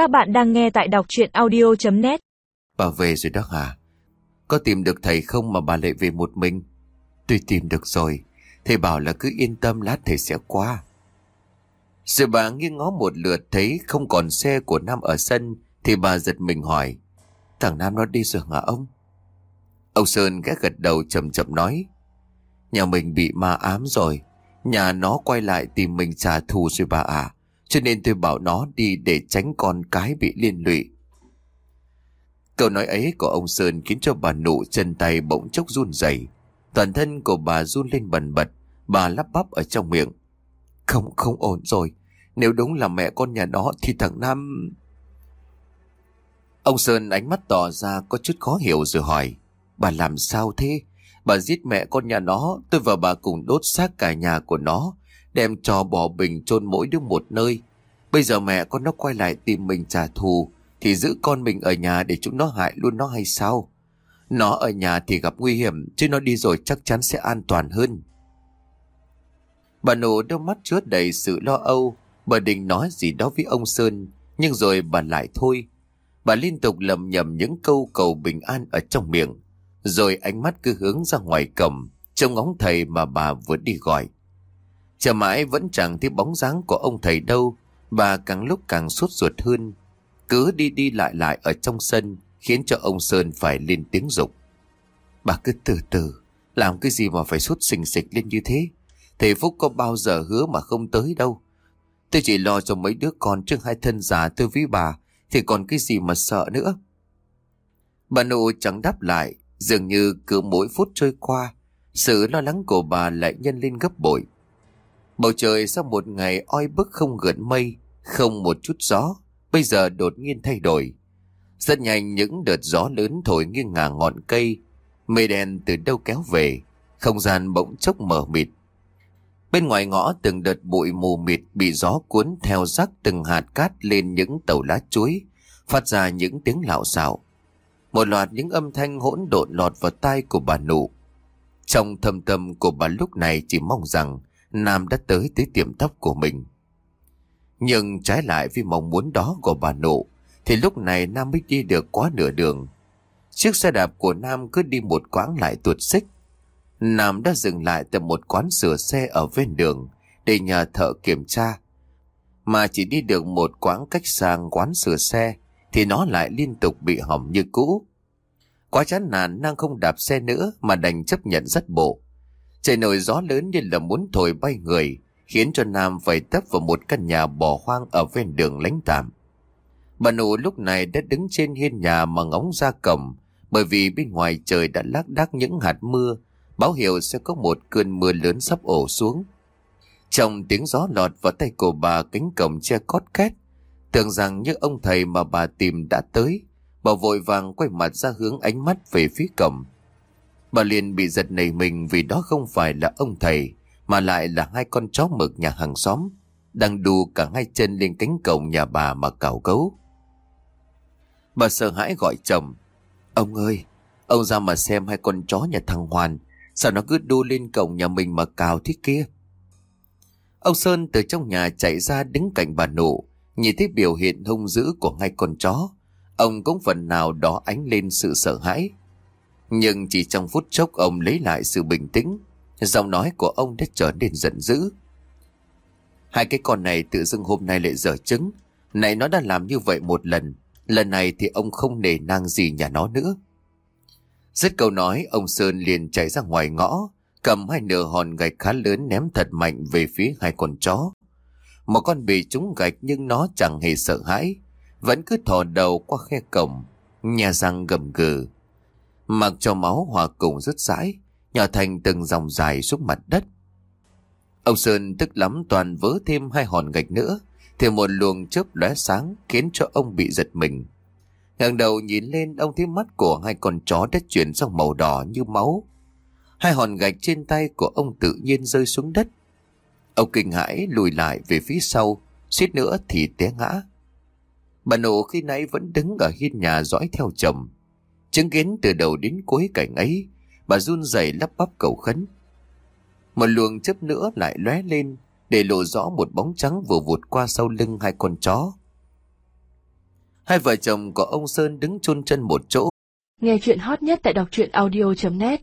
Các bạn đang nghe tại đọc chuyện audio.net Bà về rồi đó hả? Có tìm được thầy không mà bà lại về một mình? Tôi tìm được rồi. Thầy bảo là cứ yên tâm, lát thầy sẽ qua. Rồi bà nghiêng ngó một lượt, thấy không còn xe của Nam ở sân, thì bà giật mình hỏi, Thằng Nam nó đi rồi hả ông? Ông Sơn ghé gật đầu chậm chậm nói, Nhà mình bị ma ám rồi Nhà nó quay lại tìm mình trả thù rồi bà à cho nên tôi bảo nó đi để tránh con cái bị liên lụy. Câu nói ấy của ông Sơn khiến cho bà nụ chân tay bỗng chốc run rẩy. Toàn thân của bà run lên bần bật Bà lắp bắp ở trong miệng. Không, không ổn rồi. Nếu đúng là mẹ con nhà đó thì thằng Nam... Ông Sơn ánh mắt tỏ ra có chút khó hiểu rồi hỏi Bà làm sao thế? Bà giết mẹ con nhà nó Tôi và bà cùng đốt xác cả nhà của nó. Đem cho bỏ bình chôn mỗi đứa một nơi. Bây giờ mẹ con nó quay lại tìm mình trả thù, Thì giữ con mình ở nhà để chúng nó hại luôn nó hay sao? Nó ở nhà thì gặp nguy hiểm, Chứ nó đi rồi chắc chắn sẽ an toàn hơn. Bà nổ đôi mắt chứa đầy sự lo âu. Bà định nói gì đó với ông Sơn, Nhưng rồi bà lại thôi. Bà liên tục lầm nhầm những câu cầu bình an ở trong miệng. Rồi ánh mắt cứ hướng ra ngoài cổng, Trông ngóng thầy mà bà vừa đi gọi. Chờ mãi vẫn chẳng thấy bóng dáng của ông thầy đâu Bà càng lúc càng sốt ruột hơn. Cứ đi đi lại lại ở trong sân, Khiến cho ông Sơn phải lên tiếng dục. Bà cứ từ từ, Làm cái gì mà phải sốt xình xịch lên như thế? Thầy Phúc có bao giờ hứa mà không tới đâu. Tôi chỉ lo cho mấy đứa con trước hai thân già tôi với bà, Thì còn cái gì mà sợ nữa? Bà nụ chẳng đáp lại, Dường như cứ mỗi phút trôi qua, Sự lo lắng của bà lại nhân lên gấp bội. Bầu trời sau một ngày oi bức không gợn mây Không một chút gió Bây giờ đột nhiên thay đổi Rất nhanh những đợt gió lớn thổi nghiêng ngả ngọn cây Mây đen từ đâu kéo về Không gian bỗng chốc mờ mịt Bên ngoài ngõ từng đợt bụi mù mịt bị gió cuốn theo rắc từng hạt cát lên những tàu lá chuối, phát ra những tiếng lạo xạo. Một loạt những âm thanh hỗn độn lọt vào tai của bà nụ. Trong thâm tâm của bà lúc này chỉ mong rằng Nam đã tới tới tiệm tóc của mình. Nhưng trái lại với mong muốn đó của bà nụ, thì lúc này Nam mới đi được quá nửa đường. Chiếc xe đạp của Nam cứ đi một quãng lại tuột xích, Nam đã dừng lại tại một quán sửa xe ở ven đường để nhờ thợ kiểm tra. Mà chỉ đi được một quãng cách sang quán sửa xe thì nó lại liên tục bị hỏng như cũ. Quá chán nản Nam không đạp xe nữa mà đành chấp nhận rất bộ. Trời nổi gió lớn như là muốn thổi bay người khiến cho Nam phải tấp vào một căn nhà bỏ hoang ở ven đường lánh tạm. Bà nụ lúc này đã đứng trên hiên nhà mà ngóng ra cổng bởi vì bên ngoài trời đã lác đác những hạt mưa báo hiệu sẽ có một cơn mưa lớn sắp ổ xuống. Trong tiếng gió lọt vào tay của bà cánh cổng che cót két, tưởng rằng như ông thầy mà bà tìm đã tới, bà vội vàng quay mặt ra hướng ánh mắt về phía cổng. Bà liền bị giật nảy mình vì đó không phải là ông thầy, mà lại là hai con chó mực nhà hàng xóm, đang đu cả hai chân lên cánh cổng nhà bà mà cào cấu. Bà sợ hãi gọi chồng, Ông ơi, ông ra mà xem hai con chó nhà thằng Hoàn, Sao nó cứ đu lên cổng nhà mình mà cào thế kia? Ông Sơn từ trong nhà chạy ra đứng cạnh bà nụ, nhìn thấy biểu hiện hung dữ của hai con chó. Ông cũng phần nào đó ánh lên sự sợ hãi. Nhưng chỉ trong phút chốc ông lấy lại sự bình tĩnh, giọng nói của ông đã trở nên giận dữ. Hai cái con này tự dưng hôm nay lại dở trứng, này nó đã làm như vậy một lần, lần này thì ông không nề nang gì nhà nó nữa. Dứt câu nói, ông Sơn liền chạy ra ngoài ngõ, cầm hai nửa hòn gạch khá lớn ném thật mạnh về phía hai con chó. Một con bị trúng gạch nhưng nó chẳng hề sợ hãi, vẫn cứ thò đầu qua khe cổng, nhà răng gầm gừ. Mặc cho máu hòa cùng rất rãi, nhỏ thành từng dòng dài xuống mặt đất. Ông Sơn tức lắm toàn vớ thêm hai hòn gạch nữa, thì một luồng chớp lóe sáng khiến cho ông bị giật mình ngẩng đầu nhìn lên ông thấy mắt của hai con chó đã chuyển sang màu đỏ như máu. Hai hòn gạch trên tay của ông tự nhiên rơi xuống đất. Ông kinh hãi lùi lại về phía sau, suýt nữa thì té ngã. Bà nổ khi nãy vẫn đứng ở hiên nhà dõi theo chồng. Chứng kiến từ đầu đến cuối cảnh ấy, bà run rẩy lắp bắp cầu khấn. Một luồng chớp nữa lại lóe lên, để lộ rõ một bóng trắng vừa vụt qua sau lưng hai con chó. Hai vợ chồng của ông Sơn đứng chôn chân một chỗ. Nghe chuyện hot nhất tại đọc truyện audio.net